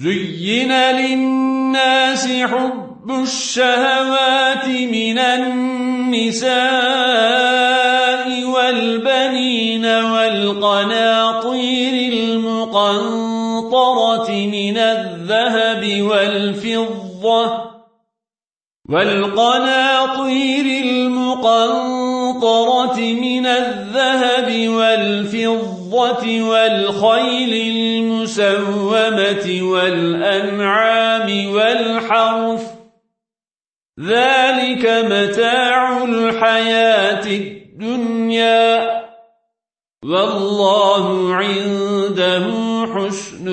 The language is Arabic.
زين للناس حب الشهوات من النساء والبنين والقناطير المقنطرة من الذهب والفضة والقناطير المقنطرة من الذهب والفضة والخيل المسومة والأنعام والحرف ذلك متاع الحياة الدنيا والله عنده حسن